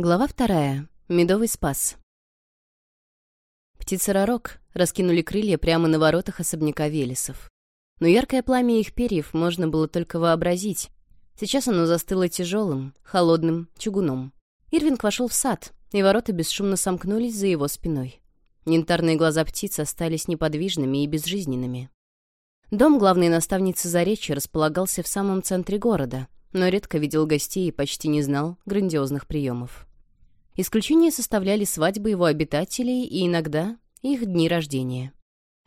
Глава вторая. Медовый спас. Птицы-ророк раскинули крылья прямо на воротах особняка Велесов. Но яркое пламя их перьев можно было только вообразить. Сейчас оно застыло тяжелым, холодным чугуном. Ирвинг вошел в сад, и ворота бесшумно сомкнулись за его спиной. Янтарные глаза птиц остались неподвижными и безжизненными. Дом главной наставницы Заречи располагался в самом центре города, но редко видел гостей и почти не знал грандиозных приемов. Исключение составляли свадьбы его обитателей и иногда их дни рождения.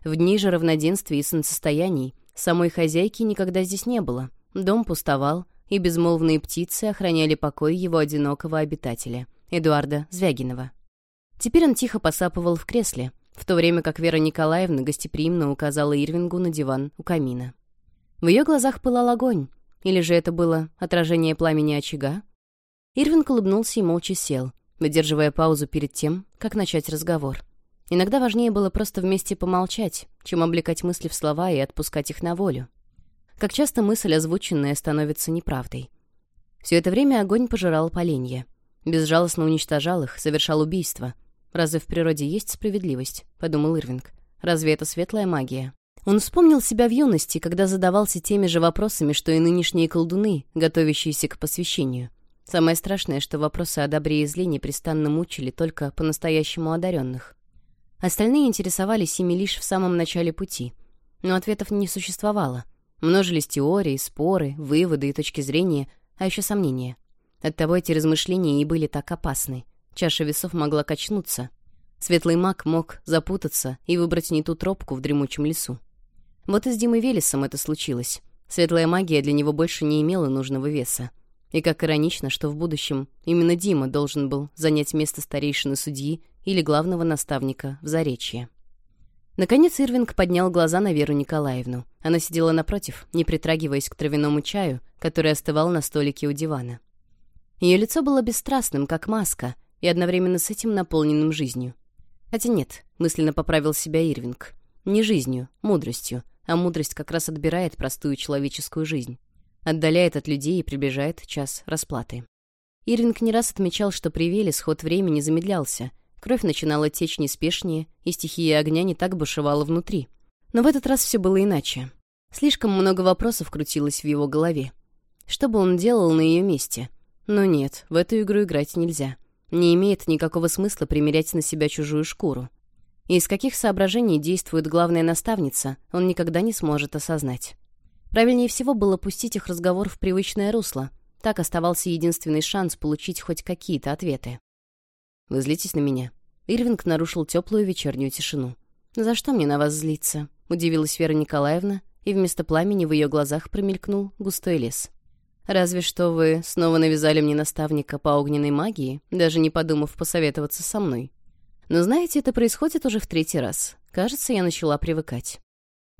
В дни же равноденствия и солнцестояний самой хозяйки никогда здесь не было, дом пустовал, и безмолвные птицы охраняли покой его одинокого обитателя, Эдуарда Звягинова. Теперь он тихо посапывал в кресле, в то время как Вера Николаевна гостеприимно указала Ирвингу на диван у камина. В ее глазах пылал огонь, или же это было отражение пламени очага? Ирвинг улыбнулся и молча сел, выдерживая паузу перед тем, как начать разговор. Иногда важнее было просто вместе помолчать, чем облекать мысли в слова и отпускать их на волю. Как часто мысль, озвученная, становится неправдой. Все это время огонь пожирал поленья. Безжалостно уничтожал их, совершал убийства. «Разве в природе есть справедливость?» — подумал Ирвинг. «Разве это светлая магия?» Он вспомнил себя в юности, когда задавался теми же вопросами, что и нынешние колдуны, готовящиеся к посвящению — Самое страшное, что вопросы о добре и зле непрестанно мучили только по-настоящему одаренных. Остальные интересовались ими лишь в самом начале пути, но ответов не существовало. Множились теории, споры, выводы и точки зрения, а еще сомнения. Оттого эти размышления и были так опасны. Чаша весов могла качнуться. Светлый маг мог запутаться и выбрать не ту тропку в дремучем лесу. Вот и с Димой Велесом это случилось. Светлая магия для него больше не имела нужного веса. И как иронично, что в будущем именно Дима должен был занять место старейшины судьи или главного наставника в Заречье. Наконец Ирвинг поднял глаза на Веру Николаевну. Она сидела напротив, не притрагиваясь к травяному чаю, который остывал на столике у дивана. Ее лицо было бесстрастным, как маска, и одновременно с этим наполненным жизнью. Хотя нет, мысленно поправил себя Ирвинг. Не жизнью, мудростью, а мудрость как раз отбирает простую человеческую жизнь отдаляет от людей и приближает час расплаты. Ирвинг не раз отмечал, что при веле сход времени замедлялся, кровь начинала течь неспешнее, и стихия огня не так бушевала внутри. Но в этот раз все было иначе. Слишком много вопросов крутилось в его голове. Что бы он делал на ее месте? Но нет, в эту игру играть нельзя. Не имеет никакого смысла примерять на себя чужую шкуру. И из каких соображений действует главная наставница, он никогда не сможет осознать. Правильнее всего было пустить их разговор в привычное русло. Так оставался единственный шанс получить хоть какие-то ответы. «Вы злитесь на меня?» Ирвинг нарушил теплую вечернюю тишину. «За что мне на вас злиться?» — удивилась Вера Николаевна, и вместо пламени в ее глазах промелькнул густой лес. «Разве что вы снова навязали мне наставника по огненной магии, даже не подумав посоветоваться со мной. Но знаете, это происходит уже в третий раз. Кажется, я начала привыкать».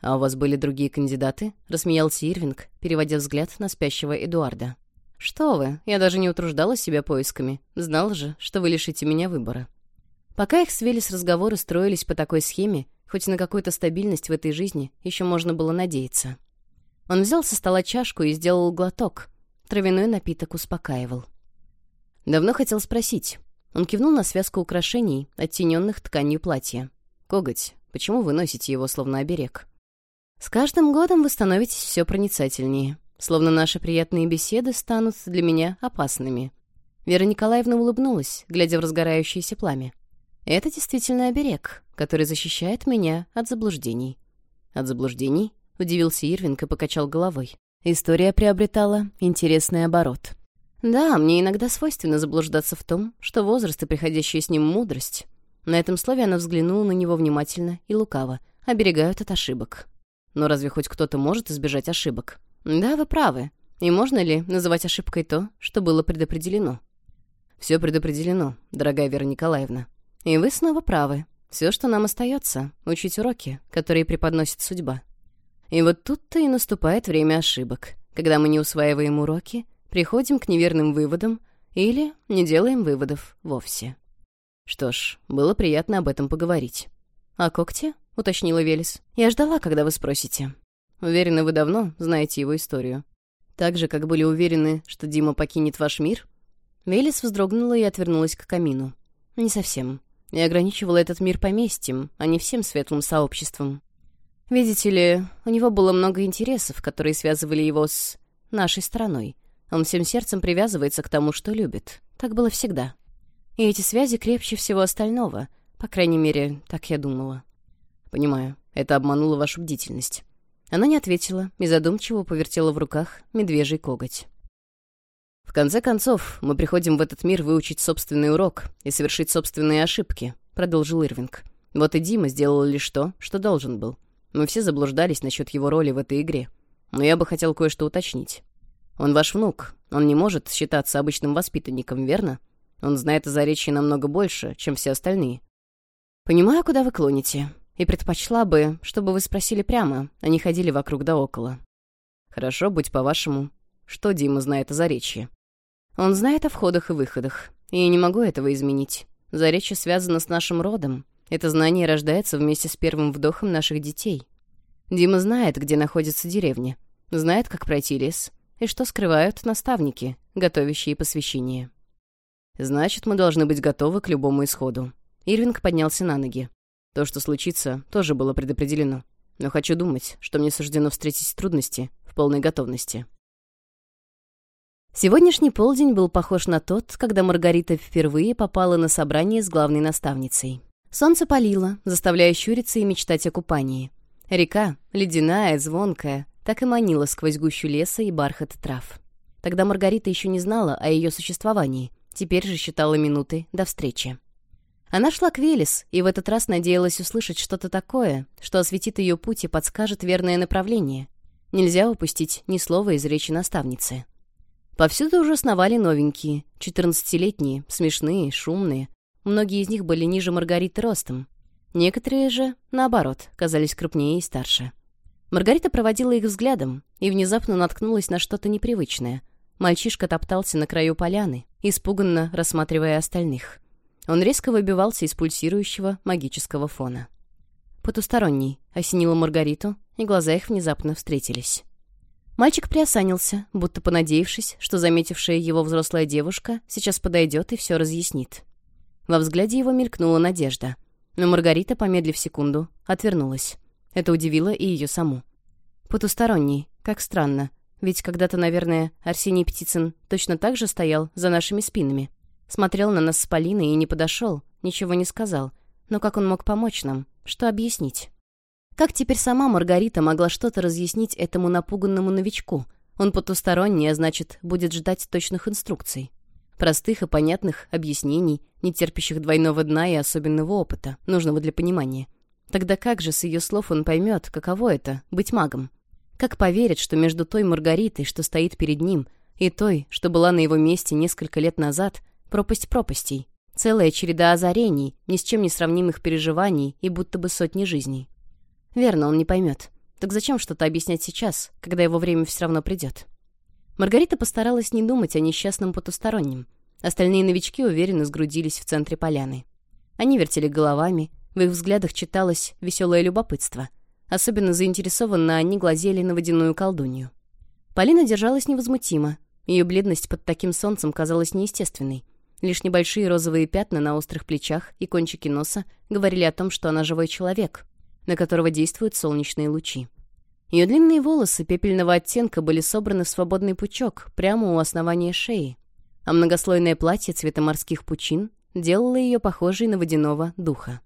«А у вас были другие кандидаты?» — рассмеялся Ирвинг, переводя взгляд на спящего Эдуарда. «Что вы, я даже не утруждала себя поисками. Знал же, что вы лишите меня выбора». Пока их свели с Велес разговоры строились по такой схеме, хоть на какую-то стабильность в этой жизни еще можно было надеяться. Он взял со стола чашку и сделал глоток. Травяной напиток успокаивал. «Давно хотел спросить». Он кивнул на связку украшений, оттененных тканью платья. «Коготь, почему вы носите его словно оберег?» С каждым годом вы становитесь все проницательнее, словно наши приятные беседы станут для меня опасными. Вера Николаевна улыбнулась, глядя в разгорающееся пламя. Это действительно оберег, который защищает меня от заблуждений. От заблуждений? Удивился Ирвинг и покачал головой. История приобретала интересный оборот. Да, мне иногда свойственно заблуждаться в том, что возраст и приходящая с ним мудрость. На этом слове она взглянула на него внимательно и лукаво, оберегают от ошибок. Но разве хоть кто-то может избежать ошибок? Да, вы правы. И можно ли называть ошибкой то, что было предопределено? Все предопределено, дорогая Вера Николаевна. И вы снова правы. Все, что нам остается, учить уроки, которые преподносит судьба. И вот тут-то и наступает время ошибок. Когда мы не усваиваем уроки, приходим к неверным выводам или не делаем выводов вовсе. Что ж, было приятно об этом поговорить. А когти? — уточнила Велес. «Я ждала, когда вы спросите». «Уверена, вы давно знаете его историю. Так же, как были уверены, что Дима покинет ваш мир?» Велес вздрогнула и отвернулась к камину. «Не совсем. Я ограничивала этот мир поместьем, а не всем светлым сообществом. Видите ли, у него было много интересов, которые связывали его с... нашей страной. Он всем сердцем привязывается к тому, что любит. Так было всегда. И эти связи крепче всего остального. По крайней мере, так я думала». Понимаю, это обмануло вашу бдительность. Она не ответила и задумчиво повертела в руках медвежий коготь. В конце концов, мы приходим в этот мир выучить собственный урок и совершить собственные ошибки, продолжил Ирвинг. Вот и Дима сделал лишь то, что должен был. Мы все заблуждались насчет его роли в этой игре. Но я бы хотел кое-что уточнить. Он ваш внук. Он не может считаться обычным воспитанником, верно? Он знает о Заречье намного больше, чем все остальные. Понимаю, куда вы клоните и предпочла бы, чтобы вы спросили прямо, а не ходили вокруг да около. Хорошо, будь по-вашему. Что Дима знает о Заречье? Он знает о входах и выходах, и я не могу этого изменить. Заречье связано с нашим родом. Это знание рождается вместе с первым вдохом наших детей. Дима знает, где находится деревня, знает, как пройти лес, и что скрывают наставники, готовящие посвящение. Значит, мы должны быть готовы к любому исходу. Ирвинг поднялся на ноги. То, что случится, тоже было предопределено. Но хочу думать, что мне суждено встретить трудности в полной готовности. Сегодняшний полдень был похож на тот, когда Маргарита впервые попала на собрание с главной наставницей. Солнце палило, заставляя щуриться и мечтать о купании. Река, ледяная, звонкая, так и манила сквозь гущу леса и бархат трав. Тогда Маргарита еще не знала о ее существовании, теперь же считала минуты до встречи. Она шла к Велес и в этот раз надеялась услышать что-то такое, что осветит ее путь и подскажет верное направление. Нельзя упустить ни слова из речи наставницы. Повсюду уже сновали новенькие, четырнадцатилетние, смешные, шумные. Многие из них были ниже Маргариты ростом. Некоторые же, наоборот, казались крупнее и старше. Маргарита проводила их взглядом и внезапно наткнулась на что-то непривычное. Мальчишка топтался на краю поляны, испуганно рассматривая остальных. Он резко выбивался из пульсирующего магического фона. «Потусторонний», — осенила Маргариту, и глаза их внезапно встретились. Мальчик приосанился, будто понадеявшись, что заметившая его взрослая девушка сейчас подойдет и все разъяснит. Во взгляде его мелькнула надежда. Но Маргарита, помедлив секунду, отвернулась. Это удивило и ее саму. «Потусторонний, как странно. Ведь когда-то, наверное, Арсений Птицын точно так же стоял за нашими спинами смотрел на нас с Полиной и не подошел, ничего не сказал. Но как он мог помочь нам? Что объяснить? Как теперь сама Маргарита могла что-то разъяснить этому напуганному новичку? Он потусторонний, а значит, будет ждать точных инструкций. Простых и понятных объяснений, не терпящих двойного дна и особенного опыта, нужного для понимания. Тогда как же с ее слов он поймет, каково это — быть магом? Как поверит, что между той Маргаритой, что стоит перед ним, и той, что была на его месте несколько лет назад — пропасть пропастей, целая череда озарений, ни с чем не сравнимых переживаний и будто бы сотни жизней. Верно, он не поймет. Так зачем что-то объяснять сейчас, когда его время все равно придет? Маргарита постаралась не думать о несчастном потустороннем. Остальные новички уверенно сгрудились в центре поляны. Они вертели головами, в их взглядах читалось веселое любопытство. Особенно заинтересованно они глазели на водяную колдунью. Полина держалась невозмутимо. Ее бледность под таким солнцем казалась неестественной. Лишь небольшие розовые пятна на острых плечах и кончике носа говорили о том, что она живой человек, на которого действуют солнечные лучи. Ее длинные волосы пепельного оттенка были собраны в свободный пучок, прямо у основания шеи, а многослойное платье цвета морских пучин делало ее похожей на водяного духа.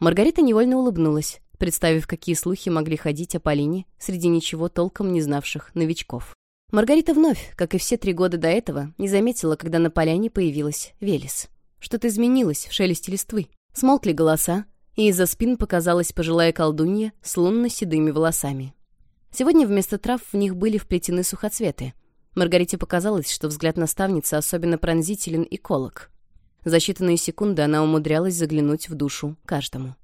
Маргарита невольно улыбнулась, представив, какие слухи могли ходить о Полине среди ничего толком не знавших новичков. Маргарита вновь, как и все три года до этого, не заметила, когда на поляне появилась Велес. Что-то изменилось в шелесте листвы. Смолкли голоса, и из-за спин показалась пожилая колдунья с лунно-седыми волосами. Сегодня вместо трав в них были вплетены сухоцветы. Маргарите показалось, что взгляд наставницы особенно пронзителен и колок. За считанные секунды она умудрялась заглянуть в душу каждому.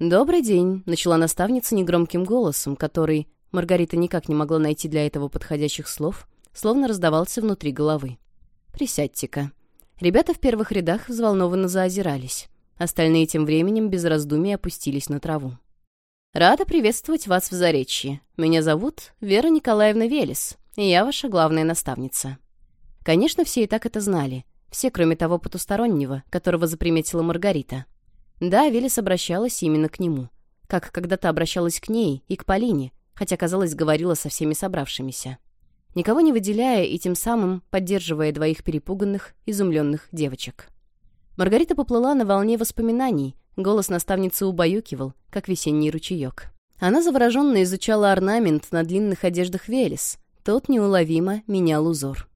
«Добрый день», — начала наставница негромким голосом, который Маргарита никак не могла найти для этого подходящих слов, словно раздавался внутри головы. «Присядьте-ка». Ребята в первых рядах взволнованно заозирались. Остальные тем временем без раздумий опустились на траву. «Рада приветствовать вас в Заречье. Меня зовут Вера Николаевна Велес, и я ваша главная наставница». Конечно, все и так это знали. Все, кроме того потустороннего, которого заприметила Маргарита. Да, Велес обращалась именно к нему. Как когда-то обращалась к ней и к Полине, хотя, казалось, говорила со всеми собравшимися. Никого не выделяя и тем самым поддерживая двоих перепуганных, изумленных девочек. Маргарита поплыла на волне воспоминаний, голос наставницы убаюкивал, как весенний ручеек. Она завороженно изучала орнамент на длинных одеждах Велес. Тот неуловимо менял узор.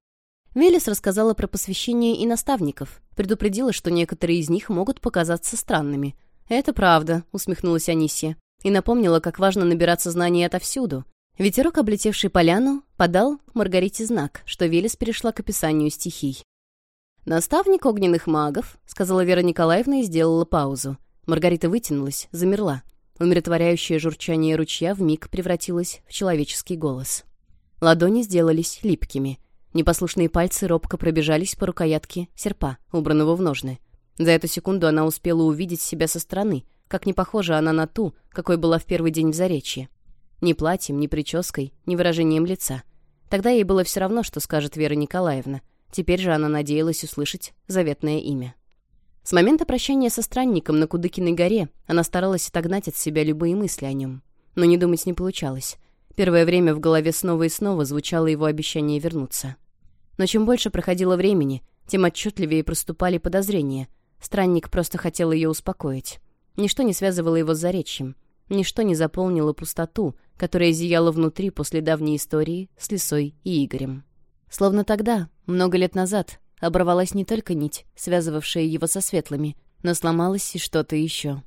Велес рассказала про посвящение и наставников, предупредила, что некоторые из них могут показаться странными. «Это правда», — усмехнулась Анисия и напомнила, как важно набираться знаний отовсюду. Ветерок, облетевший поляну, подал Маргарите знак, что Велес перешла к описанию стихий. «Наставник огненных магов», — сказала Вера Николаевна и сделала паузу. Маргарита вытянулась, замерла. Умиротворяющее журчание ручья вмиг превратилось в человеческий голос. Ладони сделались липкими. Непослушные пальцы робко пробежались по рукоятке серпа, убранного в ножны. За эту секунду она успела увидеть себя со стороны, как не похожа она на ту, какой была в первый день в Заречье. Ни платьем, ни прической, ни выражением лица. Тогда ей было все равно, что скажет Вера Николаевна. Теперь же она надеялась услышать заветное имя. С момента прощания со странником на Кудыкиной горе она старалась отогнать от себя любые мысли о нем. Но не думать не получалось. Первое время в голове снова и снова звучало его обещание вернуться. Но чем больше проходило времени, тем отчетливее проступали подозрения. Странник просто хотел ее успокоить. Ничто не связывало его с Заречьем. Ничто не заполнило пустоту, которая зияла внутри после давней истории с Лисой и Игорем. Словно тогда, много лет назад, оборвалась не только нить, связывавшая его со светлыми, но сломалось и что-то еще.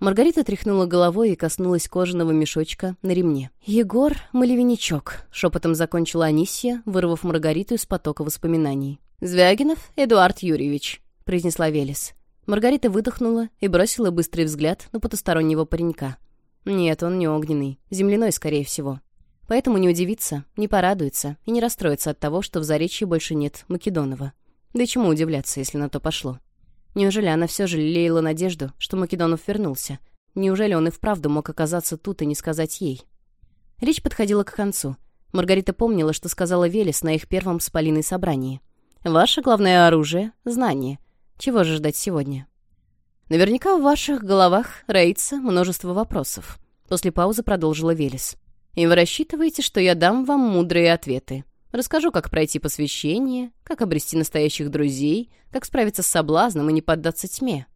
Маргарита тряхнула головой и коснулась кожаного мешочка на ремне. «Егор Малевиничок», — шепотом закончила Анисия, вырвав Маргариту из потока воспоминаний. «Звягинов Эдуард Юрьевич», — произнесла Велес. Маргарита выдохнула и бросила быстрый взгляд на потустороннего паренька. Нет, он не огненный, земляной, скорее всего. Поэтому не удивится, не порадуется и не расстроится от того, что в Заречье больше нет Македонова. Да и чему удивляться, если на то пошло? Неужели она все же лелеяла надежду, что Македонов вернулся? Неужели он и вправду мог оказаться тут и не сказать ей? Речь подходила к концу. Маргарита помнила, что сказала Велес на их первом с Полиной собрании. «Ваше главное оружие — знание. Чего же ждать сегодня? Наверняка в ваших головах роится множество вопросов. После паузы продолжила Велес. И вы рассчитываете, что я дам вам мудрые ответы. Расскажу, как пройти посвящение, как обрести настоящих друзей, как справиться с соблазном и не поддаться тьме.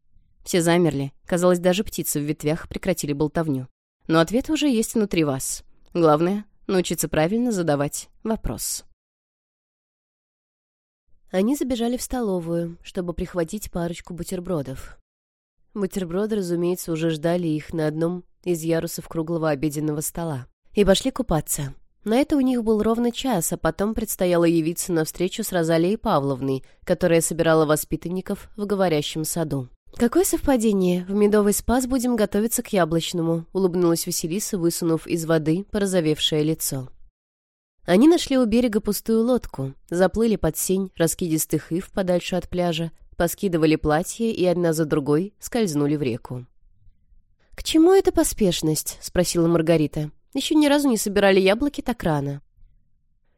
Все замерли. Казалось, даже птицы в ветвях прекратили болтовню. Но ответ уже есть внутри вас. Главное — научиться правильно задавать вопрос. Они забежали в столовую, чтобы прихватить парочку бутербродов. Бутерброды, разумеется, уже ждали их на одном из ярусов круглого обеденного стола. И пошли купаться. На это у них был ровно час, а потом предстояло явиться на встречу с Розалией Павловной, которая собирала воспитанников в говорящем саду. «Какое совпадение! В Медовый спас будем готовиться к яблочному», — улыбнулась Василиса, высунув из воды порозовевшее лицо. Они нашли у берега пустую лодку, заплыли под сень раскидистых ив подальше от пляжа, поскидывали платья и одна за другой скользнули в реку. «К чему эта поспешность?» — спросила Маргарита. «Еще ни разу не собирали яблоки так рано».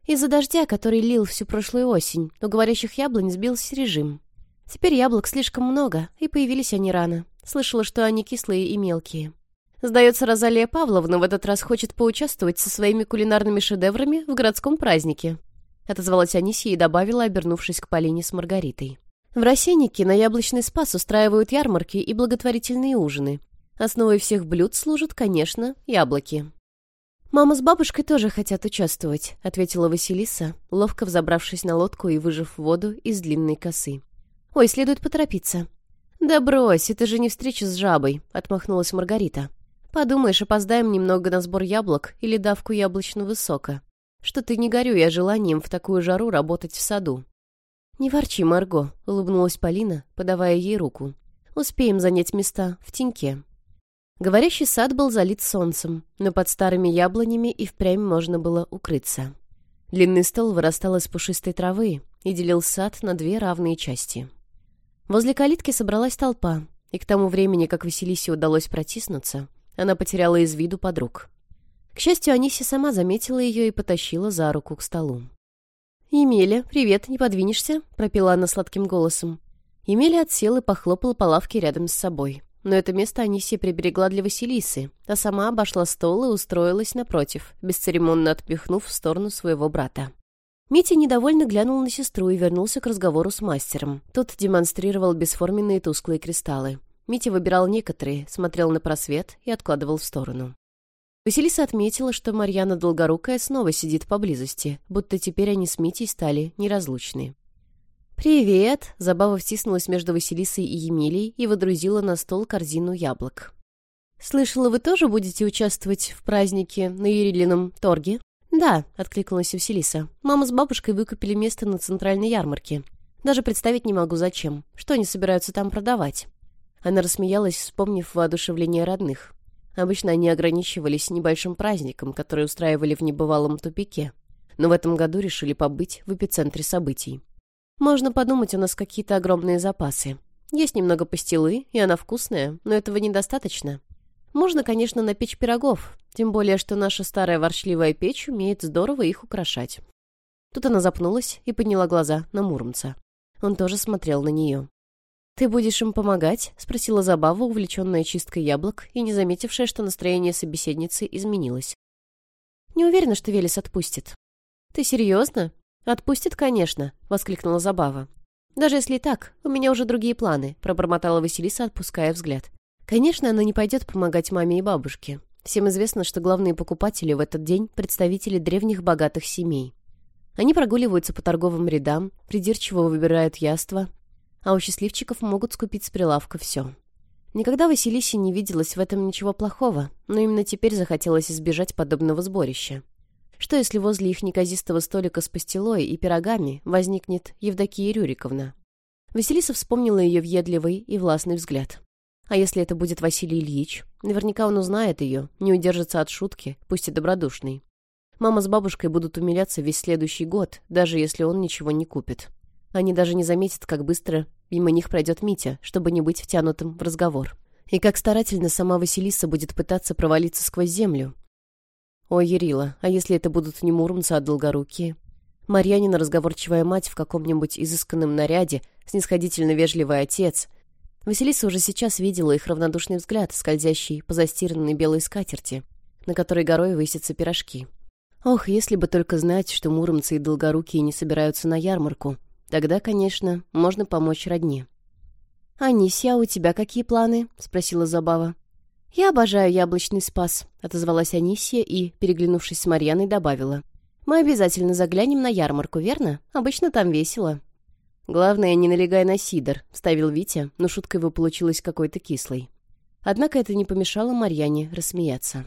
Из-за дождя, который лил всю прошлую осень, у говорящих яблонь сбился режим. Теперь яблок слишком много, и появились они рано. Слышала, что они кислые и мелкие. Сдается, Розалия Павловна в этот раз хочет поучаствовать со своими кулинарными шедеврами в городском празднике. Отозвалась Анисия и добавила, обернувшись к Полине с Маргаритой. В Рассеннике на Яблочный Спас устраивают ярмарки и благотворительные ужины. Основой всех блюд служат, конечно, яблоки. «Мама с бабушкой тоже хотят участвовать», — ответила Василиса, ловко взобравшись на лодку и выжив воду из длинной косы. «Ой, следует поторопиться». «Да брось, это же не встреча с жабой», — отмахнулась Маргарита. Подумаешь, опоздаем немного на сбор яблок или давку яблочного сока. Что ты не горю я желанием в такую жару работать в саду. «Не ворчи, Марго», — улыбнулась Полина, подавая ей руку. «Успеем занять места в теньке». Говорящий сад был залит солнцем, но под старыми яблонями и впрямь можно было укрыться. Длинный стол вырастал из пушистой травы и делил сад на две равные части. Возле калитки собралась толпа, и к тому времени, как Василисе удалось протиснуться, она потеряла из виду подруг. К счастью, Анисия сама заметила ее и потащила за руку к столу. «Емеля, привет, не подвинешься?» — пропела она сладким голосом. Емеля отсела и похлопала по лавке рядом с собой. Но это место Анисия приберегла для Василисы, а сама обошла стол и устроилась напротив, бесцеремонно отпихнув в сторону своего брата. Митя недовольно глянул на сестру и вернулся к разговору с мастером. Тот демонстрировал бесформенные тусклые кристаллы. Митя выбирал некоторые, смотрел на просвет и откладывал в сторону. Василиса отметила, что Марьяна Долгорукая снова сидит поблизости, будто теперь они с Митей стали неразлучны. «Привет!» — Забава втиснулась между Василисой и Емилией и водрузила на стол корзину яблок. «Слышала, вы тоже будете участвовать в празднике на Юрилином торге?» «Да», — откликнулась Василиса. «Мама с бабушкой выкупили место на центральной ярмарке. Даже представить не могу, зачем. Что они собираются там продавать?» Она рассмеялась, вспомнив воодушевление родных. Обычно они ограничивались небольшим праздником, который устраивали в небывалом тупике. Но в этом году решили побыть в эпицентре событий. Можно подумать, у нас какие-то огромные запасы. Есть немного пастилы, и она вкусная, но этого недостаточно. Можно, конечно, напечь пирогов, тем более, что наша старая ворчливая печь умеет здорово их украшать. Тут она запнулась и подняла глаза на Муромца. Он тоже смотрел на нее. «Ты будешь им помогать?» — спросила Забава, увлеченная чисткой яблок и не заметившая, что настроение собеседницы изменилось. «Не уверена, что Велес отпустит». «Ты серьезно?» «Отпустит, конечно», — воскликнула Забава. «Даже если и так, у меня уже другие планы», — пробормотала Василиса, отпуская взгляд. Конечно, она не пойдет помогать маме и бабушке. Всем известно, что главные покупатели в этот день — представители древних богатых семей. Они прогуливаются по торговым рядам, придирчиво выбирают яства, а у счастливчиков могут скупить с прилавка все. Никогда Василиси не виделось в этом ничего плохого, но именно теперь захотелось избежать подобного сборища. Что если возле их неказистого столика с пастилой и пирогами возникнет Евдокия Рюриковна? Василиса вспомнила ее въедливый и властный взгляд. А если это будет Василий Ильич? Наверняка он узнает ее, не удержится от шутки, пусть и добродушный. Мама с бабушкой будут умиляться весь следующий год, даже если он ничего не купит. Они даже не заметят, как быстро мимо них пройдет Митя, чтобы не быть втянутым в разговор. И как старательно сама Василиса будет пытаться провалиться сквозь землю. О, Ерила, а если это будут не Муромцы, а Долгорукие? Марьянина разговорчивая мать в каком-нибудь изысканном наряде, снисходительно вежливый отец. Василиса уже сейчас видела их равнодушный взгляд, скользящий по застиранной белой скатерти, на которой горой высятся пирожки. Ох, если бы только знать, что муромцы и долгорукие не собираются на ярмарку, Тогда, конечно, можно помочь родне. «А «Анисия, у тебя какие планы?» — спросила Забава. «Я обожаю яблочный спас», — отозвалась Анисия и, переглянувшись с Марьяной, добавила. «Мы обязательно заглянем на ярмарку, верно? Обычно там весело». «Главное, не налегай на сидр», — вставил Витя, но шутка его получилась какой-то кислой. Однако это не помешало Марьяне рассмеяться.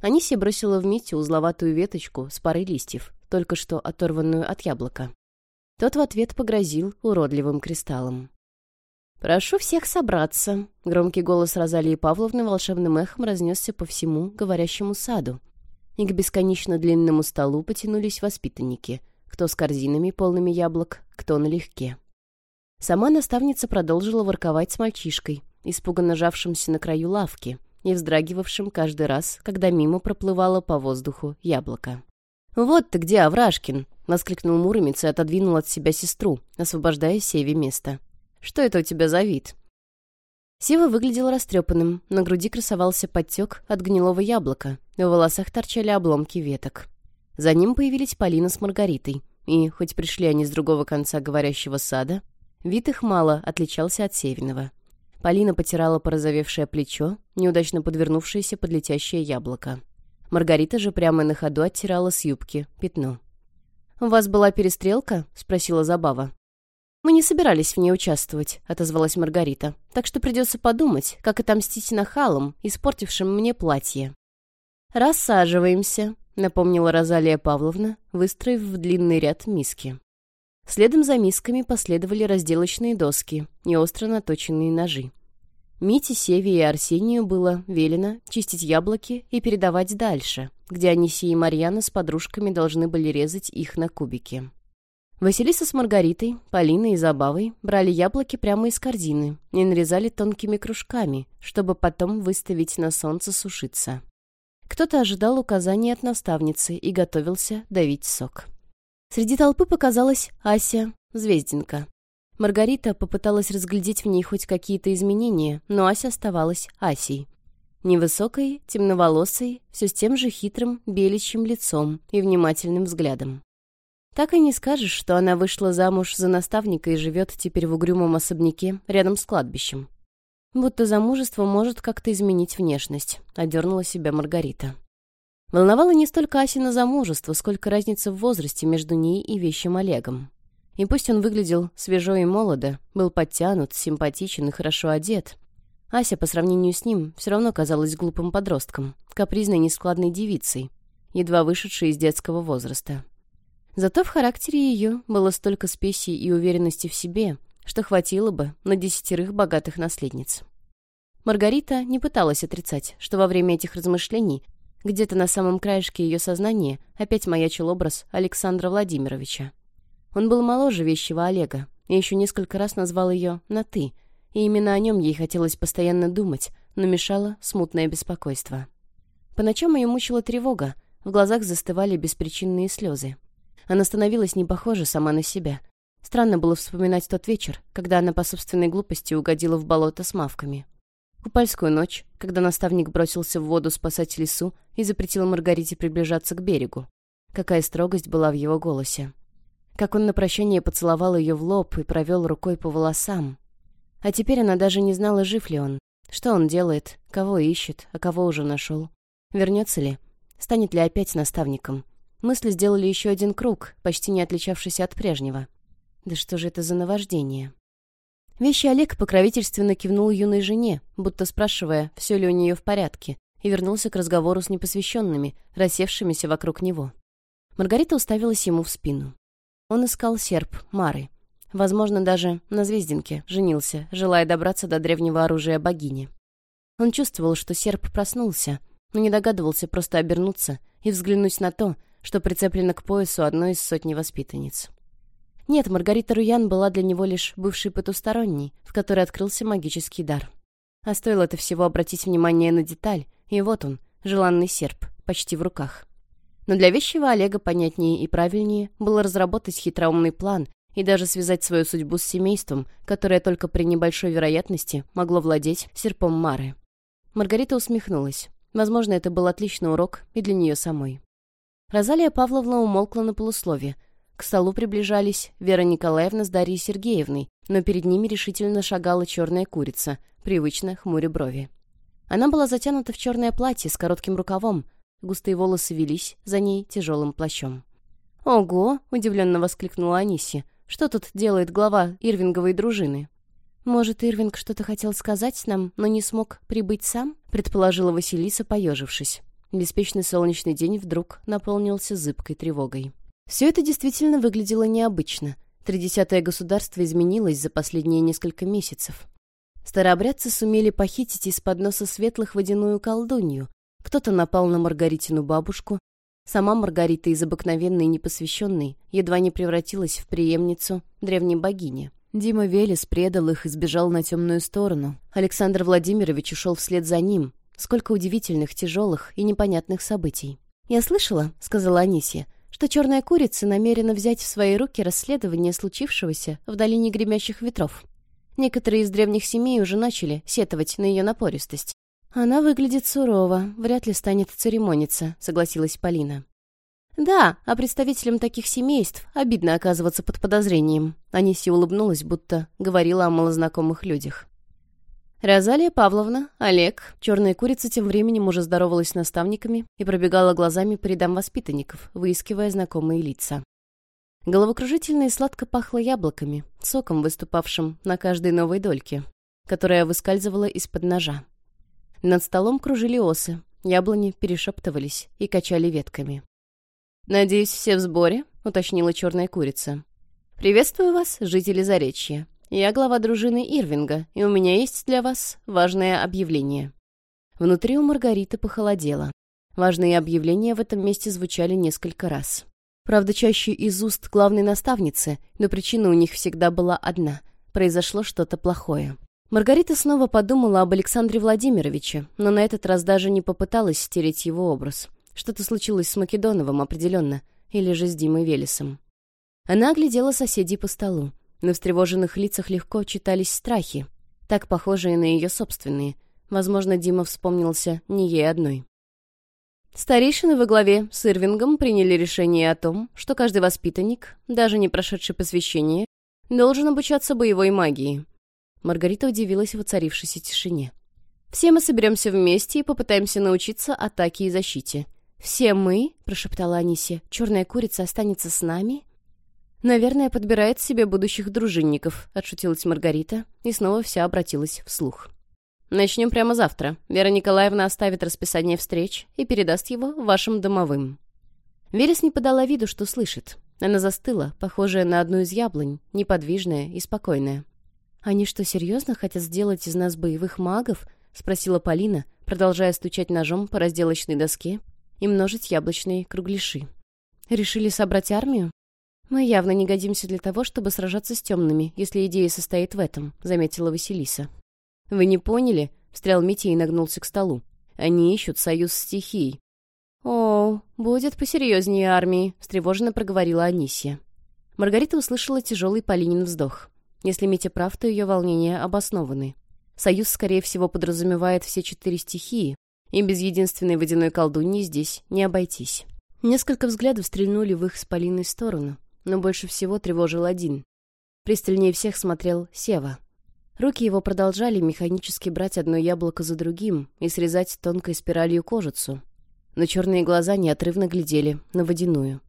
Анисия бросила в Митю узловатую веточку с парой листьев, только что оторванную от яблока. Тот в ответ погрозил уродливым кристаллом. «Прошу всех собраться!» Громкий голос Розалии Павловны волшебным эхом разнесся по всему говорящему саду. И к бесконечно длинному столу потянулись воспитанники, кто с корзинами, полными яблок, кто налегке. Сама наставница продолжила ворковать с мальчишкой, испуганно жавшимся на краю лавки и вздрагивавшим каждый раз, когда мимо проплывало по воздуху яблоко. «Вот ты где, Аврашкин!» Воскликнул Муромец и отодвинул от себя сестру, освобождая Севе место. «Что это у тебя за вид?» Сева выглядел растрепанным, на груди красовался подтек от гнилого яблока, на волосах торчали обломки веток. За ним появились Полина с Маргаритой, и, хоть пришли они с другого конца говорящего сада, вид их мало отличался от Севиного. Полина потирала порозовевшее плечо, неудачно подвернувшееся под летящее яблоко. Маргарита же прямо на ходу оттирала с юбки пятно. «У вас была перестрелка?» — спросила Забава. «Мы не собирались в ней участвовать», — отозвалась Маргарита. «Так что придется подумать, как отомстить нахалам, испортившим мне платье». «Рассаживаемся», — напомнила Розалия Павловна, выстроив в длинный ряд миски. Следом за мисками последовали разделочные доски и остро наточенные ножи. Мите, Севе и Арсению было велено чистить яблоки и передавать дальше, где Анисия и Марьяна с подружками должны были резать их на кубики. Василиса с Маргаритой, Полиной и Забавой брали яблоки прямо из корзины и нарезали тонкими кружками, чтобы потом выставить на солнце сушиться. Кто-то ожидал указаний от наставницы и готовился давить сок. Среди толпы показалась Ася, Звездинка. Маргарита попыталась разглядеть в ней хоть какие-то изменения, но Ася оставалась Асей. Невысокой, темноволосой, все с тем же хитрым, беличьим лицом и внимательным взглядом. Так и не скажешь, что она вышла замуж за наставника и живет теперь в угрюмом особняке рядом с кладбищем. Будто замужество может как-то изменить внешность, одернула себя Маргарита. Волновала не столько Асина замужество, сколько разница в возрасте между ней и вещим Олегом. И пусть он выглядел свежо и молодо, был подтянут, симпатичен и хорошо одет. Ася по сравнению с ним все равно казалась глупым подростком, капризной нескладной девицей, едва вышедшей из детского возраста. Зато в характере ее было столько спеси и уверенности в себе, что хватило бы на десятерых богатых наследниц. Маргарита не пыталась отрицать, что во время этих размышлений где-то на самом краешке ее сознания опять маячил образ Александра Владимировича. Он был моложе вещего Олега. и еще несколько раз назвал ее на «ты», и именно о нем ей хотелось постоянно думать, но мешало смутное беспокойство. По ночам ее мучила тревога, в глазах застывали беспричинные слезы. Она становилась не похожа сама на себя. Странно было вспоминать тот вечер, когда она по собственной глупости угодила в болото с мавками. Купальскую ночь, когда наставник бросился в воду спасать лесу и запретил Маргарите приближаться к берегу. Какая строгость была в его голосе как он на прощание поцеловал ее в лоб и провел рукой по волосам. А теперь она даже не знала, жив ли он, что он делает, кого ищет, а кого уже нашел. Вернется ли? Станет ли опять наставником? Мысли сделали еще один круг, почти не отличавшийся от прежнего. Да что же это за наваждение? Вещи Олег покровительственно кивнул юной жене, будто спрашивая, все ли у нее в порядке, и вернулся к разговору с непосвященными, рассевшимися вокруг него. Маргарита уставилась ему в спину. Он искал серп, Мары. Возможно, даже на Звездинке женился, желая добраться до древнего оружия богини. Он чувствовал, что серп проснулся, но не догадывался просто обернуться и взглянуть на то, что прицеплено к поясу одной из сотни воспитанниц. Нет, Маргарита Руян была для него лишь бывшей потусторонней, в которой открылся магический дар. А стоило-то всего обратить внимание на деталь, и вот он, желанный серп, почти в руках. Но для вещего Олега понятнее и правильнее было разработать хитроумный план и даже связать свою судьбу с семейством, которое только при небольшой вероятности могло владеть серпом Мары. Маргарита усмехнулась. Возможно, это был отличный урок и для нее самой. Розалия Павловна умолкла на полуслове. К столу приближались Вера Николаевна с Дарьей Сергеевной, но перед ними решительно шагала черная курица, привычно хмуря брови. Она была затянута в черное платье с коротким рукавом, густые волосы велись за ней тяжелым плащом. «Ого!» — удивленно воскликнула Аниси. «Что тут делает глава Ирвинговой дружины?» «Может, Ирвинг что-то хотел сказать нам, но не смог прибыть сам?» — предположила Василиса, поежившись. Беспечный солнечный день вдруг наполнился зыбкой тревогой. Все это действительно выглядело необычно. Тридесятое государство изменилось за последние несколько месяцев. Старообрядцы сумели похитить из-под носа светлых водяную колдунью, кто-то напал на Маргаритину бабушку. Сама Маргарита из обыкновенной непосвященной едва не превратилась в преемницу древней богини. Дима Велес предал их и сбежал на темную сторону. Александр Владимирович ушел вслед за ним. Сколько удивительных, тяжелых и непонятных событий. «Я слышала», — сказала Анисия, что черная курица намерена взять в свои руки расследование случившегося в долине гремящих ветров. Некоторые из древних семей уже начали сетовать на ее напористость. «Она выглядит сурово, вряд ли станет церемониться», — согласилась Полина. «Да, а представителям таких семейств обидно оказываться под подозрением», — Анисия улыбнулась, будто говорила о малознакомых людях. Розалия Павловна, Олег, черная курица тем временем уже здоровалась с наставниками и пробегала глазами по рядам воспитанников, выискивая знакомые лица. Головокружительно и сладко пахло яблоками, соком, выступавшим на каждой новой дольке, которая выскальзывала из-под ножа. Над столом кружили осы. Яблони перешептывались и качали ветками. «Надеюсь, все в сборе?» — уточнила черная курица. «Приветствую вас, жители Заречья. Я глава дружины Ирвинга, и у меня есть для вас важное объявление». Внутри у Маргариты похолодело. Важные объявления в этом месте звучали несколько раз. Правда, чаще из уст главной наставницы, но причина у них всегда была одна — произошло что-то плохое. Маргарита снова подумала об Александре Владимировиче, но на этот раз даже не попыталась стереть его образ. Что-то случилось с Македоновым определенно, или же с Димой Велесом. Она оглядела соседей по столу. На встревоженных лицах легко читались страхи, так похожие на ее собственные. Возможно, Дима вспомнился не ей одной. Старейшины во главе с Ирвингом приняли решение о том, что каждый воспитанник, даже не прошедший посвящение, должен обучаться боевой магии — Маргарита удивилась, воцарившейся тишине. «Все мы соберемся вместе и попытаемся научиться атаке и защите». «Все мы», — прошептала Аниси, — «черная курица останется с нами?» «Наверное, подбирает себе будущих дружинников», — отшутилась Маргарита и снова вся обратилась вслух. «Начнем прямо завтра. Вера Николаевна оставит расписание встреч и передаст его вашим домовым». Верес не подала виду, что слышит. Она застыла, похожая на одну из яблонь, неподвижная и спокойная. «Они что, серьезно хотят сделать из нас боевых магов?» — спросила Полина, продолжая стучать ножом по разделочной доске и множить яблочные кругляши. «Решили собрать армию?» «Мы явно не годимся для того, чтобы сражаться с темными, если идея состоит в этом», — заметила Василиса. «Вы не поняли?» — встрял Митя и нагнулся к столу. «Они ищут союз стихий». «О, будет посерьезнее армии», — встревоженно проговорила Анисия. Маргарита услышала тяжелый Полинин вздох. Если Митя прав, то ее волнения обоснованы. Союз, скорее всего, подразумевает все четыре стихии, и без единственной водяной колдуньи здесь не обойтись. Несколько взглядов стрельнули в их с Полиной сторону, но больше всего тревожил один. Пристальнее всех смотрел Сева. Руки его продолжали механически брать одно яблоко за другим и срезать тонкой спиралью кожицу. Но черные глаза неотрывно глядели на водяную.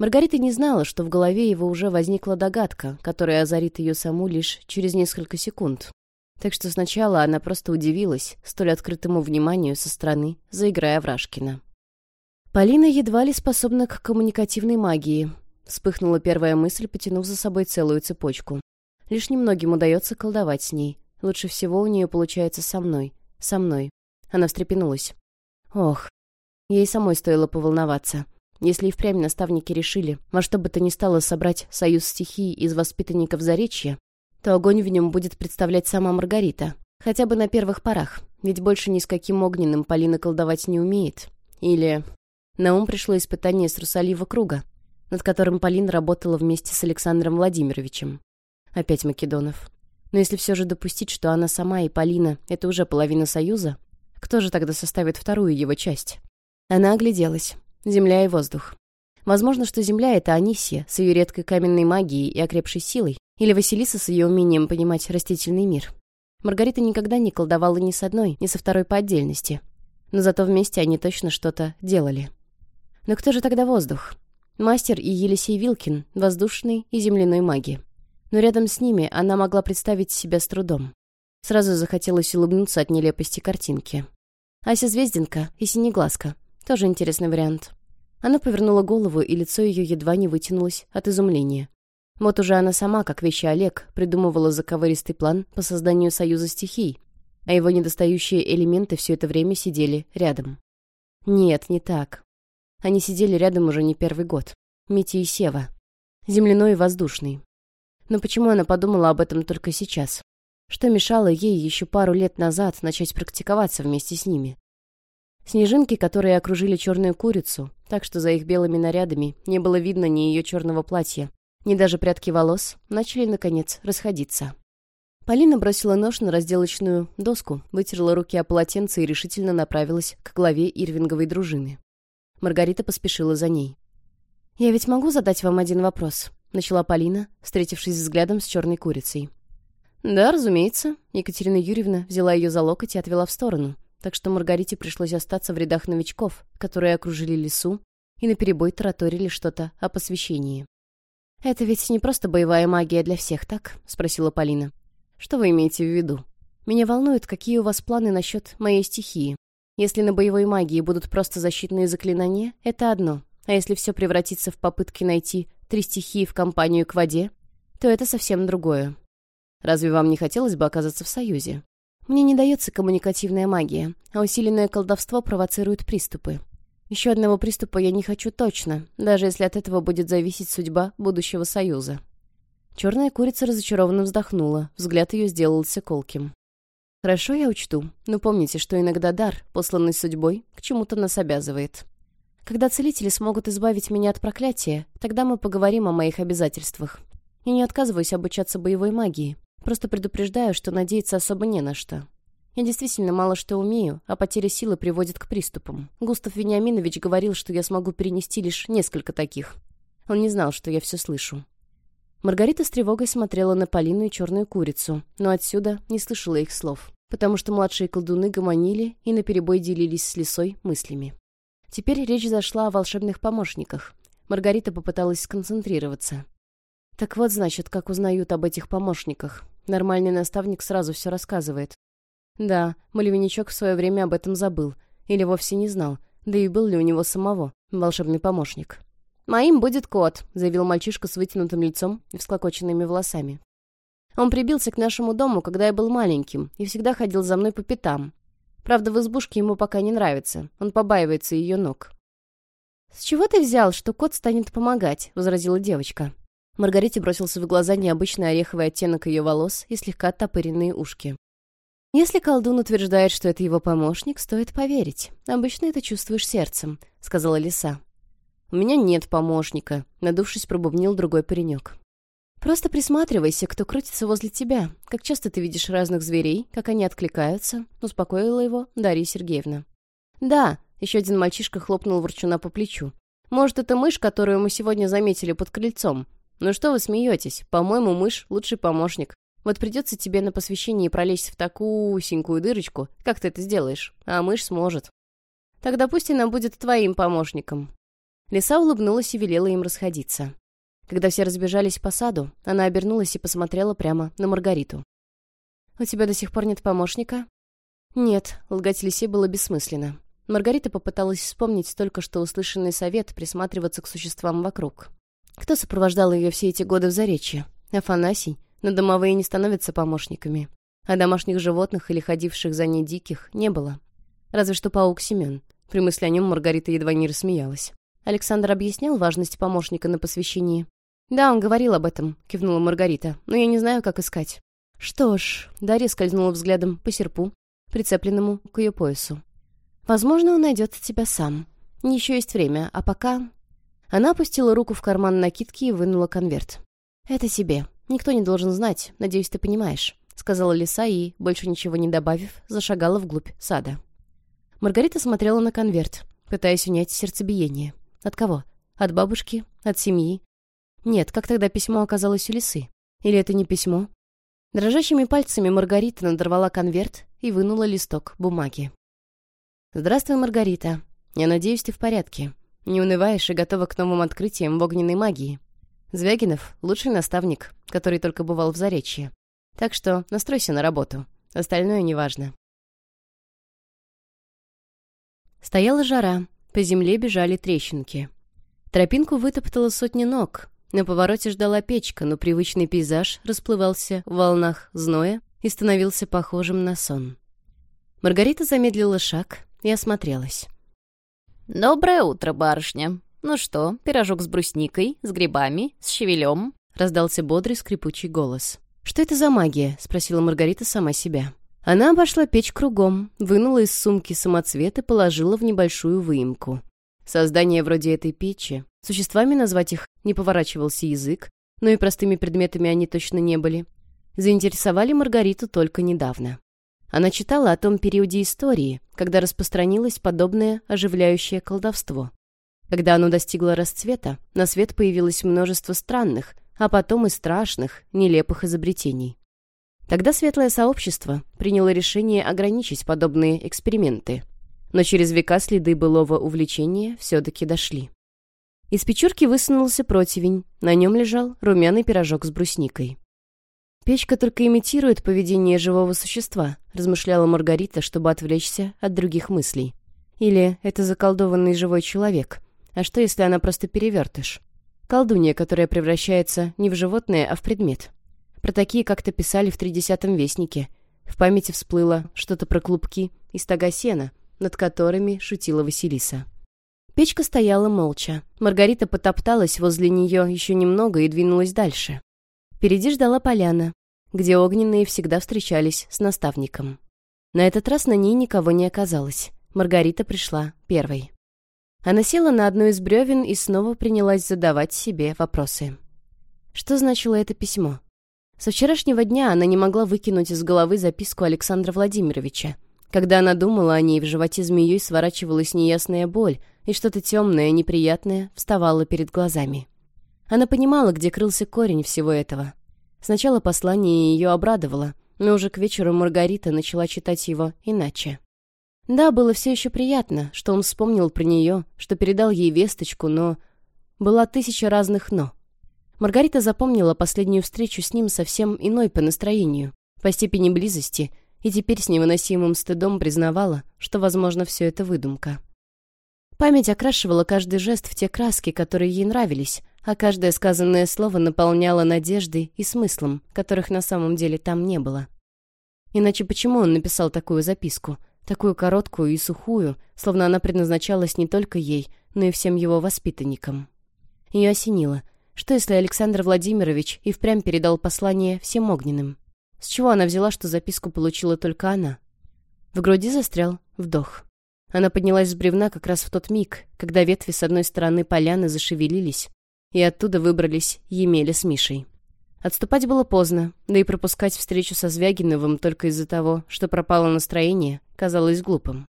Маргарита не знала, что в голове его уже возникла догадка, которая озарит ее саму лишь через несколько секунд. Так что сначала она просто удивилась столь открытому вниманию со стороны, заиграя в Рашкина. Полина едва ли способна к коммуникативной магии. Вспыхнула первая мысль, потянув за собой целую цепочку. Лишь немногим удается колдовать с ней. Лучше всего у нее получается со мной. Со мной. Она встрепенулась. Ох, ей самой стоило поволноваться. Если и впрямь наставники решили, во что бы то ни стало собрать союз стихий из воспитанников Заречья, то огонь в нем будет представлять сама Маргарита. Хотя бы на первых порах, ведь больше ни с каким огненным Полина колдовать не умеет. Или... На ум пришло испытание с Русалива Круга, над которым Полина работала вместе с Александром Владимировичем. Опять Македонов. Но если все же допустить, что она сама и Полина — это уже половина союза, кто же тогда составит вторую его часть? Она огляделась. Земля и воздух. Возможно, что Земля — это Анисия с ее редкой каменной магией и окрепшей силой, или Василиса с ее умением понимать растительный мир. Маргарита никогда не колдовала ни с одной, ни со второй по отдельности. Но зато вместе они точно что-то делали. Но кто же тогда воздух? Мастер и Елисей Вилкин — воздушной и земляной маги. Но рядом с ними она могла представить себя с трудом. Сразу захотелось улыбнуться от нелепости картинки. Ася Звезденко и Синеглазка тоже интересный вариант. Она повернула голову, и лицо ее едва не вытянулось от изумления. Вот уже она сама, как вещи Олег, придумывала заковыристый план по созданию союза стихий, а его недостающие элементы все это время сидели рядом. Нет, не так. Они сидели рядом уже не первый год. Мити и Сева. Земляной и воздушный. Но почему она подумала об этом только сейчас? Что мешало ей еще пару лет назад начать практиковаться вместе с ними? Снежинки, которые окружили черную курицу, так что за их белыми нарядами не было видно ни ее черного платья, ни даже прятки волос, начали, наконец, расходиться. Полина бросила нож на разделочную доску, вытерла руки о полотенце и решительно направилась к главе Ирвинговой дружины. Маргарита поспешила за ней. «Я ведь могу задать вам один вопрос?» — начала Полина, встретившись взглядом с черной курицей. «Да, разумеется». Екатерина Юрьевна взяла ее за локоть и отвела в сторону, так что Маргарите пришлось остаться в рядах новичков, которые окружили лесу и наперебой тараторили что-то о посвящении. «Это ведь не просто боевая магия для всех, так?» — спросила Полина. «Что вы имеете в виду? Меня волнует, какие у вас планы насчет моей стихии. Если на боевой магии будут просто защитные заклинания, это одно, а если все превратится в попытки найти три стихии в компанию к воде, то это совсем другое. Разве вам не хотелось бы оказаться в союзе? Мне не дается коммуникативная магия, а усиленное колдовство провоцирует приступы. Еще одного приступа я не хочу точно, даже если от этого будет зависеть судьба будущего союза. Черная курица разочарованно вздохнула, взгляд ее сделался колким. «Хорошо, я учту, но помните, что иногда дар, посланный судьбой, к чему-то нас обязывает. Когда целители смогут избавить меня от проклятия, тогда мы поговорим о моих обязательствах. Я не отказываюсь обучаться боевой магии, Просто предупреждаю, что надеяться особо не на что. Я действительно мало что умею, а потеря силы приводит к приступам. Густав Вениаминович говорил, что я смогу перенести лишь несколько таких. Он не знал, что я все слышу. Маргарита с тревогой смотрела на Полину и черную курицу, но отсюда не слышала их слов, потому что младшие колдуны гомонили и наперебой делились с лисой мыслями. Теперь речь зашла о волшебных помощниках. Маргарита попыталась сконцентрироваться. «Так вот, значит, как узнают об этих помощниках. Нормальный наставник сразу все рассказывает. Да, Малевничок в свое время об этом забыл. Или вовсе не знал. Да и был ли у него самого волшебный помощник. «А «Моим будет кот», — заявил мальчишка с вытянутым лицом и всклокоченными волосами. «Он прибился к нашему дому, когда я был маленьким, и всегда ходил за мной по пятам. Правда, в избушке ему пока не нравится, он побаивается ее ног». «С чего ты взял, что кот станет помогать?» — возразила девочка. Маргарите бросился в глаза необычный ореховый оттенок ее волос и слегка топыренные ушки. «Если колдун утверждает, что это его помощник, стоит поверить. Обычно это чувствуешь сердцем», — сказала лиса. «У меня нет помощника», — надувшись, пробубнил другой паренек. «Просто присматривайся, кто крутится возле тебя. Как часто ты видишь разных зверей, как они откликаются», — успокоила его Дарья Сергеевна. «Да», — еще один мальчишка хлопнул ворчуна по плечу. «Может, это мышь, которую мы сегодня заметили под крыльцом? «Ну что вы смеетесь? По-моему, мышь — лучший помощник. Вот придется тебе на посвящении пролезть в такую синькую дырочку. Как ты это сделаешь? А мышь сможет». «Тогда пусть она будет твоим помощником». Лиса улыбнулась и велела им расходиться. Когда все разбежались по саду, она обернулась и посмотрела прямо на Маргариту. «У тебя до сих пор нет помощника?» «Нет», — лгать Лисе было бессмысленно. Маргарита попыталась вспомнить только что услышанный совет присматриваться к существам вокруг. Кто сопровождал ее все эти годы в Заречье? Афанасий, но домовые не становятся помощниками. А домашних животных или ходивших за ней диких не было. Разве что паук Семен. При мысли о нем Маргарита едва не рассмеялась. Александр объяснял важность помощника на посвящении. «Да, он говорил об этом», — кивнула Маргарита, «но я не знаю, как искать». «Что ж», — Дарья скользнула взглядом по серпу, прицепленному к ее поясу. «Возможно, он найдет тебя сам. Еще есть время, а пока она опустила руку в карман накидки и вынула конверт. «Это себе. Никто не должен знать. Надеюсь, ты понимаешь», — сказала лиса и, больше ничего не добавив, зашагала вглубь сада. Маргарита смотрела на конверт, пытаясь унять сердцебиение. От кого? От бабушки? От семьи? Нет, как тогда письмо оказалось у лисы? Или это не письмо? Дрожащими пальцами Маргарита надорвала конверт и вынула листок бумаги. «Здравствуй, Маргарита. Я надеюсь, ты в порядке. Не унываешь и готова к новым открытиям в огненной магии. Звягинов — лучший наставник, который только бывал в Заречье. Так что настройся на работу. Остальное неважно. Стояла жара, по земле бежали трещинки. Тропинку вытоптала сотни ног. На повороте ждала печка, но привычный пейзаж расплывался в волнах зноя и становился похожим на сон. Маргарита замедлила шаг и осмотрелась. «Доброе утро, барышня! Ну что, пирожок с брусникой, с грибами, с щавелем?» — раздался бодрый скрипучий голос. «Что это за магия?» — спросила Маргарита сама себя. Она обошла печь кругом, вынула из сумки самоцвет и положила в небольшую выемку. Создание вроде этой печи, существами назвать их не поворачивался язык, но и простыми предметами они точно не были, заинтересовали Маргариту только недавно. Она читала о том периоде истории, когда распространилось подобное оживляющее колдовство. Когда оно достигло расцвета, на свет появилось множество странных, а потом и страшных, нелепых изобретений. Тогда светлое сообщество приняло решение ограничить подобные эксперименты. Но через века следы былого увлечения все-таки дошли. Из печурки высунулся противень, на нем лежал румяный пирожок с брусникой. «Печка только имитирует поведение живого существа», — размышляла Маргарита, чтобы отвлечься от других мыслей. «Или это заколдованный живой человек. А что, если она просто перевертыш? Колдунья, которая превращается не в животное, а в предмет. Про такие как-то писали в тридесятом вестнике. В памяти всплыло что-то про клубки и стога сена, над которыми шутила Василиса. Печка стояла молча. Маргарита потопталась возле нее еще немного и двинулась дальше. Впереди ждала поляна, где огненные всегда встречались с наставником. На этот раз на ней никого не оказалось. Маргарита пришла первой. Она села на одну из бревен и снова принялась задавать себе вопросы. Что значило это письмо? Со вчерашнего дня она не могла выкинуть из головы записку Александра Владимировича. Когда она думала о ней, в животе змеей сворачивалась неясная боль, и что-то темное, неприятное вставало перед глазами. Она понимала, где крылся корень всего этого. Сначала послание ее обрадовало, но уже к вечеру Маргарита начала читать его иначе. Да, было все еще приятно, что он вспомнил про нее, что передал ей весточку, но... Была тысяча разных «но». Маргарита запомнила последнюю встречу с ним совсем иной по настроению, по степени близости, и теперь с невыносимым стыдом признавала, что, возможно, все это выдумка. Память окрашивала каждый жест в те краски, которые ей нравились, а каждое сказанное слово наполняло надеждой и смыслом, которых на самом деле там не было. Иначе почему он написал такую записку, такую короткую и сухую, словно она предназначалась не только ей, но и всем его воспитанникам? Ее осенило. Что если Александр Владимирович и впрямь передал послание всем огненным? С чего она взяла, что записку получила только она? В груди застрял вдох. Она поднялась с бревна как раз в тот миг, когда ветви с одной стороны поляны зашевелились, и оттуда выбрались Емеля с Мишей. Отступать было поздно, да и пропускать встречу со Звягиновым только из-за того, что пропало настроение, казалось глупым.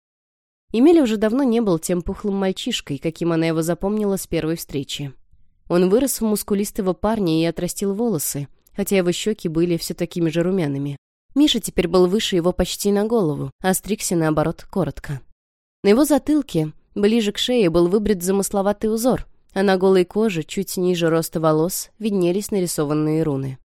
Емеля уже давно не был тем пухлым мальчишкой, каким она его запомнила с первой встречи. Он вырос в мускулистого парня и отрастил волосы, хотя его щеки были все такими же румяными. Миша теперь был выше его почти на голову, а стригся, наоборот, коротко. На его затылке, ближе к шее, был выбрит замысловатый узор, а на голой коже, чуть ниже роста волос, виднелись нарисованные руны.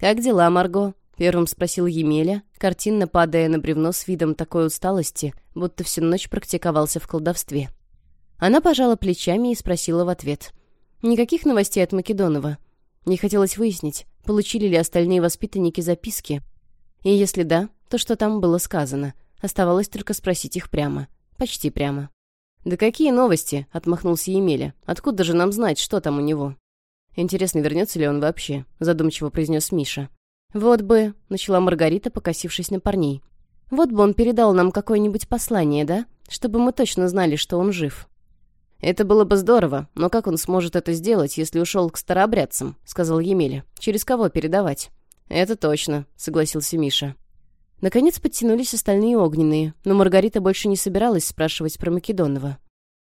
«Как дела, Марго?» — первым спросил Емеля, картинно падая на бревно с видом такой усталости, будто всю ночь практиковался в колдовстве. Она пожала плечами и спросила в ответ. «Никаких новостей от Македонова. Не хотелось выяснить, получили ли остальные воспитанники записки. И если да, то что там было сказано. Оставалось только спросить их прямо. Почти прямо. «Да какие новости?» — отмахнулся Емеля. «Откуда же нам знать, что там у него?» «Интересно, вернется ли он вообще?» — задумчиво произнес Миша. «Вот бы...» — начала Маргарита, покосившись на парней. «Вот бы он передал нам какое-нибудь послание, да? Чтобы мы точно знали, что он жив». «Это было бы здорово, но как он сможет это сделать, если ушел к старообрядцам?» — сказал Емеля. «Через кого передавать?» «Это точно», — согласился Миша. Наконец подтянулись остальные огненные, но Маргарита больше не собиралась спрашивать про Македонова.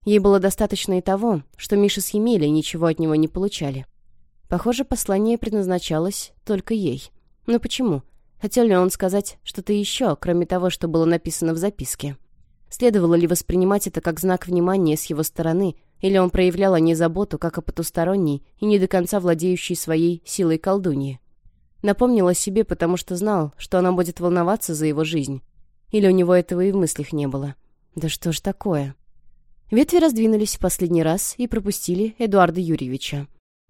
Ей было достаточно и того, что Миша с Емелей ничего от него не получали. Похоже, послание предназначалось только ей. Но почему? Хотел ли он сказать что-то еще, кроме того, что было написано в записке? Следовало ли воспринимать это как знак внимания с его стороны, или он проявлял о ней заботу, как о потусторонней и не до конца владеющей своей силой колдуньи? Напомнил о себе, потому что знал, что она будет волноваться за его жизнь. Или у него этого и в мыслях не было. Да что ж такое? Ветви раздвинулись в последний раз и пропустили Эдуарда Юрьевича.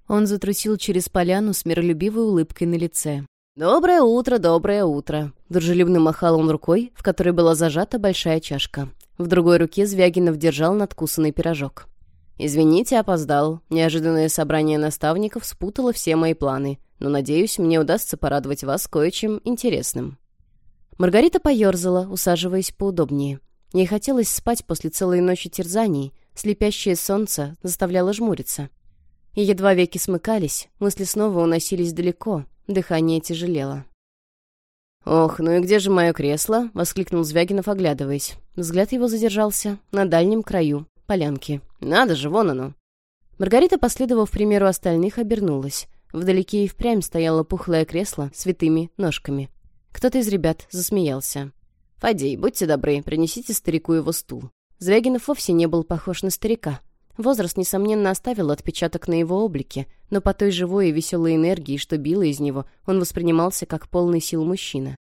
Он затрусил через поляну с миролюбивой улыбкой на лице. «Доброе утро, доброе утро!» Дружелюбно махал он рукой, в которой была зажата большая чашка. В другой руке Звягинов держал надкусанный пирожок. «Извините, опоздал. Неожиданное собрание наставников спутало все мои планы но, надеюсь, мне удастся порадовать вас кое-чем интересным». Маргарита поерзала, усаживаясь поудобнее. Ей хотелось спать после целой ночи терзаний, слепящее солнце заставляло жмуриться. И едва веки смыкались, мысли снова уносились далеко, дыхание тяжелело. «Ох, ну и где же мое кресло?» — воскликнул Звягинов, оглядываясь. Взгляд его задержался на дальнем краю, полянки. «Надо же, вон оно!» Маргарита, последовав примеру остальных, обернулась. Вдалеке и впрямь стояло пухлое кресло с витыми ножками. Кто-то из ребят засмеялся. «Фадей, будьте добры, принесите старику его стул». Звягинов вовсе не был похож на старика. Возраст, несомненно, оставил отпечаток на его облике, но по той живой и веселой энергии, что била из него, он воспринимался как полный сил мужчина.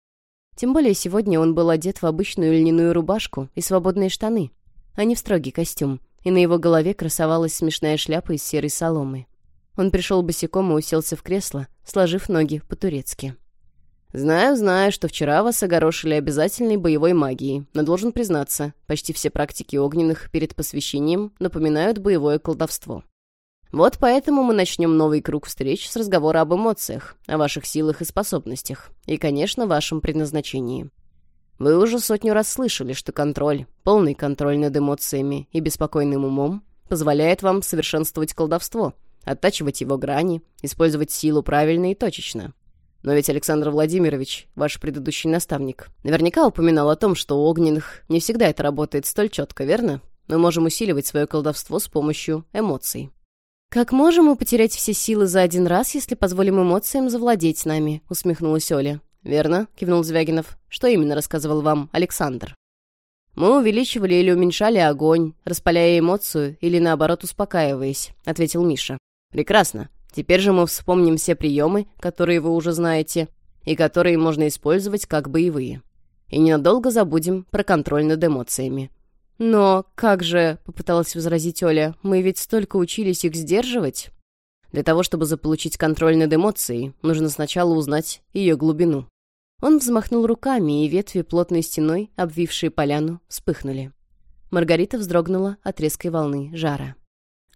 Тем более сегодня он был одет в обычную льняную рубашку и свободные штаны, а не в строгий костюм, и на его голове красовалась смешная шляпа из серой соломы. Он пришел босиком и уселся в кресло, сложив ноги по-турецки. «Знаю, знаю, что вчера вас огорошили обязательной боевой магией, но должен признаться, почти все практики огненных перед посвящением напоминают боевое колдовство. Вот поэтому мы начнем новый круг встреч с разговора об эмоциях, о ваших силах и способностях, и, конечно, вашем предназначении. Вы уже сотню раз слышали, что контроль, полный контроль над эмоциями и беспокойным умом позволяет вам совершенствовать колдовство — оттачивать его грани, использовать силу правильно и точечно. Но ведь Александр Владимирович, ваш предыдущий наставник, наверняка упоминал о том, что у огненных не всегда это работает столь четко, верно? Мы можем усиливать свое колдовство с помощью эмоций. «Как можем мы потерять все силы за один раз, если позволим эмоциям завладеть нами?» — усмехнулась Оля. «Верно», — кивнул Звягинов. «Что именно рассказывал вам Александр?» «Мы увеличивали или уменьшали огонь, распаляя эмоцию или, наоборот, успокаиваясь», — ответил Миша. Прекрасно. Теперь же мы вспомним все приемы, которые вы уже знаете, и которые можно использовать как боевые. И ненадолго забудем про контроль над эмоциями. «Но как же», — попыталась возразить Оля, — «мы ведь столько учились их сдерживать». Для того, чтобы заполучить контроль над эмоцией, нужно сначала узнать ее глубину. Он взмахнул руками, и ветви плотной стеной, обвившие поляну, вспыхнули. Маргарита вздрогнула от резкой волны жара.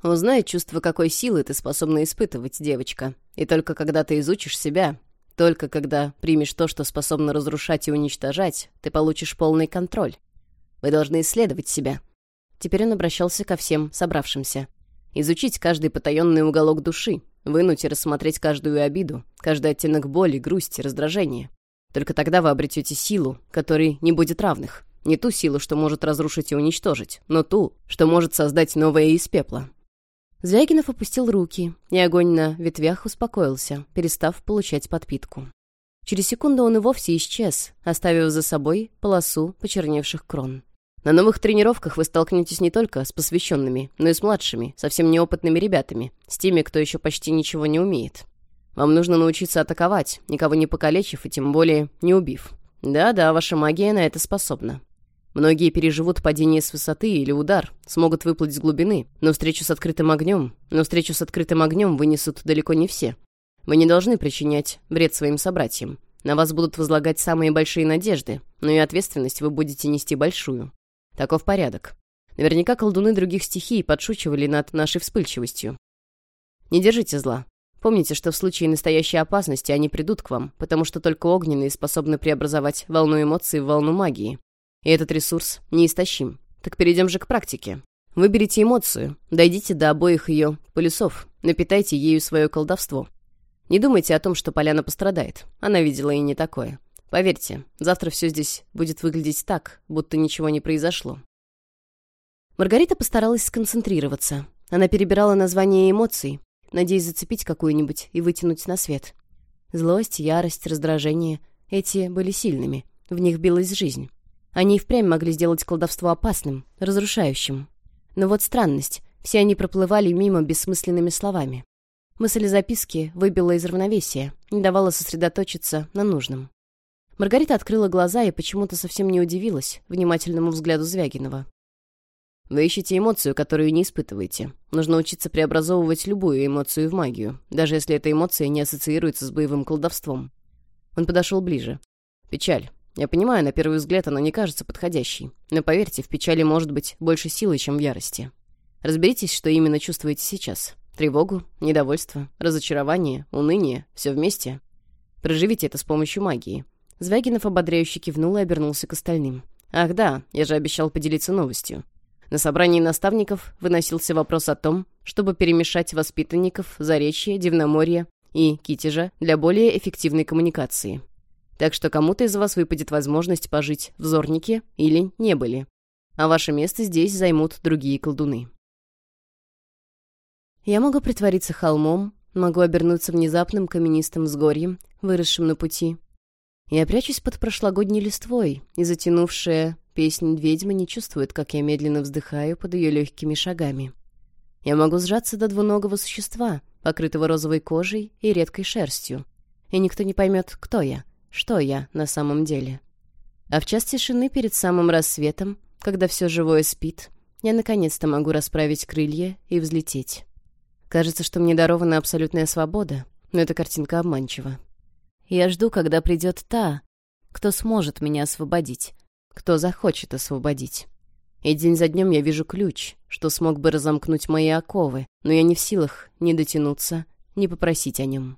Он знает чувство, какой силы ты способна испытывать, девочка. И только когда ты изучишь себя, только когда примешь то, что способно разрушать и уничтожать, ты получишь полный контроль. Вы должны исследовать себя». Теперь он обращался ко всем собравшимся. «Изучить каждый потаенный уголок души, вынуть и рассмотреть каждую обиду, каждый оттенок боли, грусти, раздражения. Только тогда вы обретете силу, которой не будет равных. Не ту силу, что может разрушить и уничтожить, но ту, что может создать новое из пепла, Звягинов опустил руки, и огонь на ветвях успокоился, перестав получать подпитку. Через секунду он и вовсе исчез, оставив за собой полосу почерневших крон. На новых тренировках вы столкнетесь не только с посвященными, но и с младшими, совсем неопытными ребятами, с теми, кто еще почти ничего не умеет. Вам нужно научиться атаковать, никого не покалечив и тем более не убив. Да-да, ваша магия на это способна. Многие переживут падение с высоты или удар, смогут выплыть с глубины, но встречу с открытым огнем, но встречу с открытым огнем вынесут далеко не все. Вы не должны причинять вред своим собратьям. На вас будут возлагать самые большие надежды, но и ответственность вы будете нести большую. Таков порядок. Наверняка колдуны других стихий подшучивали над нашей вспыльчивостью. Не держите зла. Помните, что в случае настоящей опасности они придут к вам, потому что только огненные способны преобразовать волну эмоций в волну магии. И этот ресурс неистощим. Так перейдем же к практике. Выберите эмоцию, дойдите до обоих ее полюсов, напитайте ею свое колдовство. Не думайте о том, что Поляна пострадает. Она видела и не такое. Поверьте, завтра все здесь будет выглядеть так, будто ничего не произошло. Маргарита постаралась сконцентрироваться. Она перебирала названия эмоций, надеясь зацепить какую-нибудь и вытянуть на свет. Злость, ярость, раздражение — эти были сильными, в них билась жизнь. Они и впрямь могли сделать колдовство опасным, разрушающим. Но вот странность. Все они проплывали мимо бессмысленными словами. Мысль записки выбила из равновесия, не давала сосредоточиться на нужном. Маргарита открыла глаза и почему-то совсем не удивилась внимательному взгляду Звягинова. «Вы ищете эмоцию, которую не испытываете. Нужно учиться преобразовывать любую эмоцию в магию, даже если эта эмоция не ассоциируется с боевым колдовством». Он подошел ближе. «Печаль. Я понимаю, на первый взгляд она не кажется подходящей, но поверьте, в печали может быть больше силы, чем в ярости. Разберитесь, что именно чувствуете сейчас. Тревогу, недовольство, разочарование, уныние, все вместе. Проживите это с помощью магии. Звягинов ободряюще кивнул и обернулся к остальным. «Ах да, я же обещал поделиться новостью». На собрании наставников выносился вопрос о том, чтобы перемешать воспитанников Заречья, Дивноморья и Китежа для более эффективной коммуникации. Так что кому-то из вас выпадет возможность пожить в Зорнике или не были. А ваше место здесь займут другие колдуны. Я могу притвориться холмом, могу обернуться внезапным каменистым сгорьем, выросшим на пути. Я прячусь под прошлогодней листвой, и затянувшая песнь ведьмы не чувствует, как я медленно вздыхаю под ее легкими шагами. Я могу сжаться до двуногого существа, покрытого розовой кожей и редкой шерстью. И никто не поймет, кто я — что я на самом деле. А в час тишины перед самым рассветом, когда все живое спит, я наконец-то могу расправить крылья и взлететь. Кажется, что мне дарована абсолютная свобода, но эта картинка обманчива. Я жду, когда придет та, кто сможет меня освободить, кто захочет освободить. И день за днем я вижу ключ, что смог бы разомкнуть мои оковы, но я не в силах ни дотянуться, ни попросить о нем.